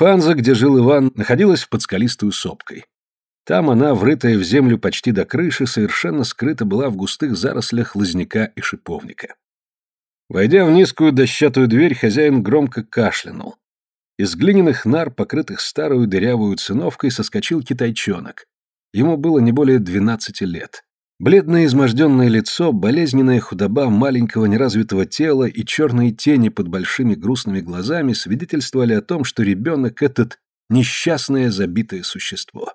Фанза, где жил Иван, находилась под скалистой сопкой. Там она, врытая в землю почти до крыши, совершенно скрыта была в густых зарослях лозняка и шиповника. Войдя в низкую дощатую дверь, хозяин громко кашлянул. Из глиняных нар, покрытых старую дырявую циновкой, соскочил китайчонок. Ему было не более двенадцати лет. Бледное изможденное лицо, болезненная худоба маленького неразвитого тела и черные тени под большими грустными глазами свидетельствовали о том, что ребенок этот — несчастное забитое существо.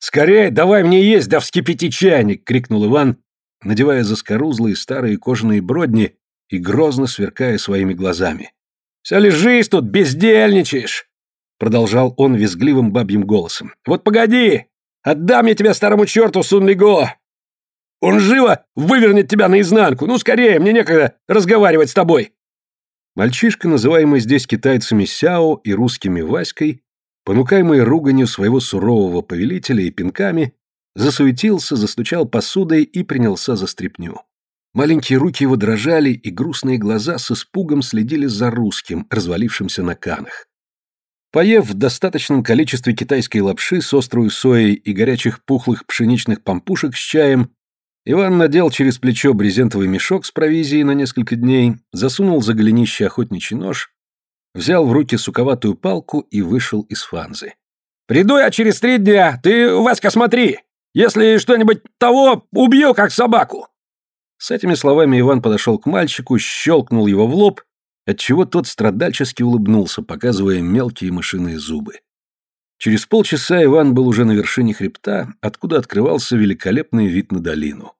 «Скорей, давай мне есть, да вскипяти чайник!» — крикнул Иван, надевая заскорузлые старые кожаные бродни и грозно сверкая своими глазами. «Все лежишь тут, бездельничаешь!» Продолжал он визгливым бабьим голосом. «Вот погоди! Отдам я тебя старому черту, Сунлиго! Он живо вывернет тебя наизнанку. Ну, скорее, мне некогда разговаривать с тобой. Мальчишка, называемый здесь китайцами Сяо и русскими Васькой, понукаемый руганью своего сурового повелителя и пинками, засуетился, застучал посудой и принялся за стряпню. Маленькие руки его дрожали, и грустные глаза с испугом следили за русским, развалившимся на канах. Поев в достаточном количестве китайской лапши с острой соей и горячих пухлых пшеничных пампушек с чаем, Иван надел через плечо брезентовый мешок с провизией на несколько дней, засунул за голенище охотничий нож, взял в руки суковатую палку и вышел из фанзы. «Приду я через три дня, ты, Васька, смотри! Если что-нибудь того, убью, как собаку!» С этими словами Иван подошел к мальчику, щелкнул его в лоб, отчего тот страдальчески улыбнулся, показывая мелкие мышиные зубы. Через полчаса Иван был уже на вершине хребта, откуда открывался великолепный вид на долину.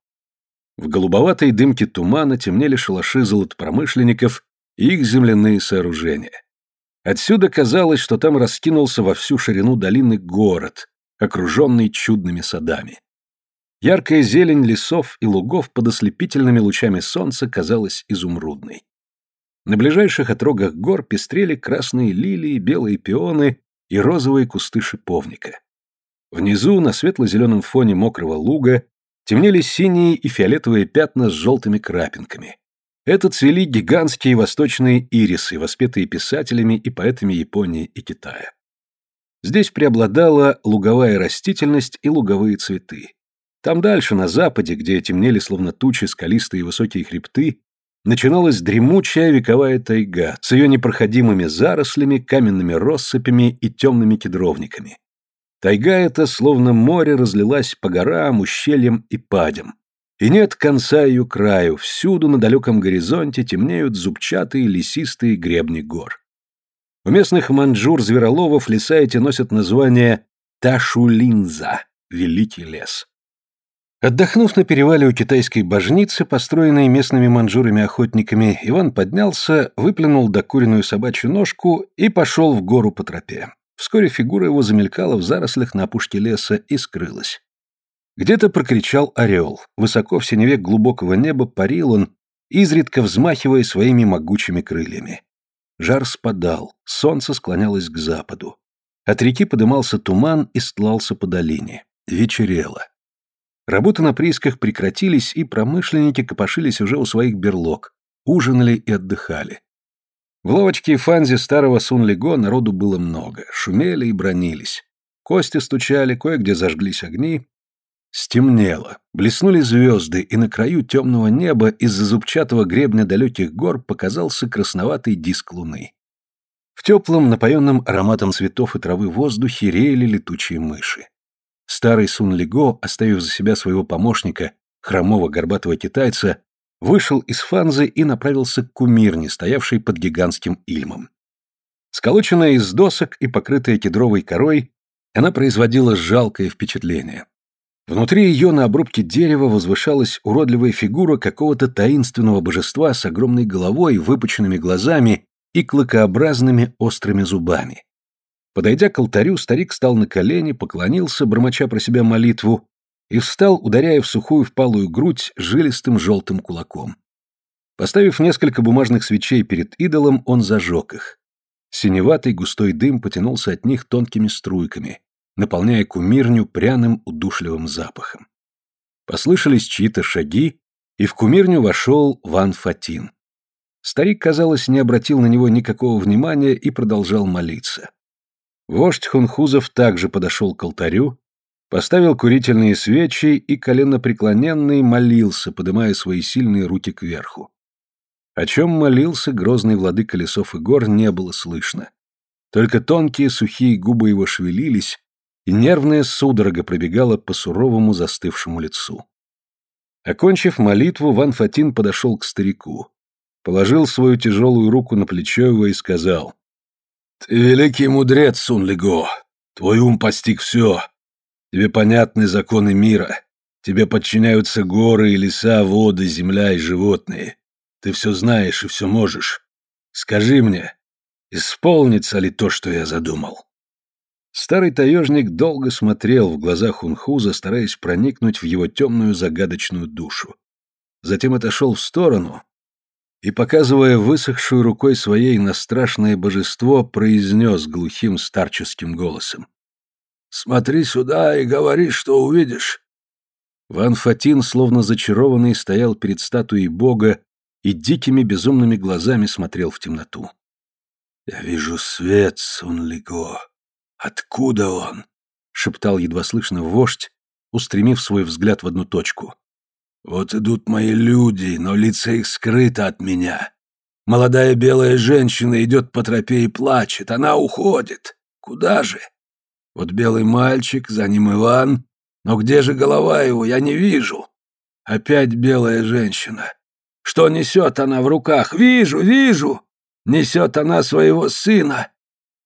В голубоватой дымке тумана темнели шалаши золотопромышленников и их земляные сооружения. Отсюда казалось, что там раскинулся во всю ширину долины город, окруженный чудными садами. Яркая зелень лесов и лугов под ослепительными лучами солнца казалась изумрудной. На ближайших отрогах гор пестрели красные лилии, белые пионы и розовые кусты шиповника. Внизу, на светло-зеленом фоне мокрого луга, темнели синие и фиолетовые пятна с желтыми крапинками. Это цвели гигантские восточные ирисы, воспетые писателями и поэтами Японии и Китая. Здесь преобладала луговая растительность и луговые цветы. Там дальше, на западе, где темнели словно тучи скалистые высокие хребты, начиналась дремучая вековая тайга с ее непроходимыми зарослями, каменными россыпями и темными кедровниками. Тайга эта, словно море, разлилась по горам, ущельям и падям. И нет конца ее краю, всюду на далеком горизонте темнеют зубчатые лесистые гребни гор. У местных манджур-звероловов леса эти носят название Ташулинза – Великий лес. Отдохнув на перевале у китайской божницы, построенной местными манжурами-охотниками, Иван поднялся, выплюнул докуренную собачью ножку и пошел в гору по тропе. Вскоре фигура его замелькала в зарослях на опушке леса и скрылась. Где-то прокричал орел. Высоко в синеве глубокого неба парил он, изредка взмахивая своими могучими крыльями. Жар спадал, солнце склонялось к западу. От реки подымался туман и стлался по долине. Вечерело. Работы на приисках прекратились, и промышленники копошились уже у своих берлог, ужинали и отдыхали. В ловочке и фанзе старого Сунлиго народу было много, шумели и бронились. Кости стучали, кое-где зажглись огни. Стемнело, блеснули звезды, и на краю темного неба из-за зубчатого гребня далеких гор показался красноватый диск луны. В теплом, напоенном ароматом цветов и травы воздухе реяли летучие мыши. Старый Сун Лиго, оставив за себя своего помощника, хромого горбатого китайца, вышел из фанзы и направился к кумирне, стоявшей под гигантским ильмом. Сколоченная из досок и покрытая кедровой корой, она производила жалкое впечатление. Внутри ее на обрубке дерева возвышалась уродливая фигура какого-то таинственного божества с огромной головой, выпученными глазами и клыкообразными острыми зубами. Подойдя к алтарю, старик стал на колени, поклонился, бормоча про себя молитву, и встал, ударяя в сухую впалую грудь жилистым желтым кулаком. Поставив несколько бумажных свечей перед идолом, он зажег их. Синеватый густой дым потянулся от них тонкими струйками, наполняя кумирню пряным удушливым запахом. Послышались чьи-то шаги, и в кумирню вошел Ван Фатин. Старик, казалось, не обратил на него никакого внимания и продолжал молиться. Вождь хунхузов также подошел к алтарю, поставил курительные свечи и коленопреклоненный молился, подымая свои сильные руки кверху. О чем молился грозный владыка лесов и гор, не было слышно. Только тонкие сухие губы его шевелились, и нервная судорога пробегала по суровому застывшему лицу. Окончив молитву, Ван Фатин подошел к старику, положил свою тяжелую руку на плечо его и сказал, «Ты великий мудрец, Сун Лего, твой ум постиг все. Тебе понятны законы мира, тебе подчиняются горы и леса, воды, земля и животные. Ты все знаешь и все можешь. Скажи мне, исполнится ли то, что я задумал?» Старый таежник долго смотрел в глаза Хунхуза, стараясь проникнуть в его темную загадочную душу. Затем отошел в сторону и, показывая высохшую рукой своей на страшное божество, произнес глухим старческим голосом. «Смотри сюда и говори, что увидишь». Ван Фатин, словно зачарованный, стоял перед статуей бога и дикими безумными глазами смотрел в темноту. «Я вижу свет, Сунлиго», «Откуда он?» — шептал едва слышно вождь, устремив свой взгляд в одну точку. «Вот идут мои люди, но лица их скрыто от меня. Молодая белая женщина идет по тропе и плачет. Она уходит. Куда же? Вот белый мальчик, за ним Иван. Но где же голова его? Я не вижу. Опять белая женщина. Что несет она в руках? Вижу, вижу. Несет она своего сына.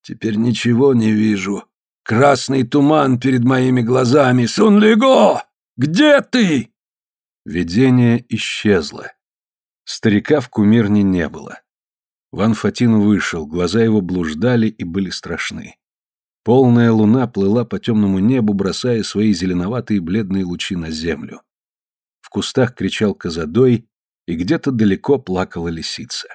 Теперь ничего не вижу. Красный туман перед моими глазами. Сунлиго! Где ты? Видение исчезло. Старика в кумирне не было. Ван Фатин вышел, глаза его блуждали и были страшны. Полная луна плыла по темному небу, бросая свои зеленоватые бледные лучи на землю. В кустах кричал козадой, и где-то далеко плакала лисица.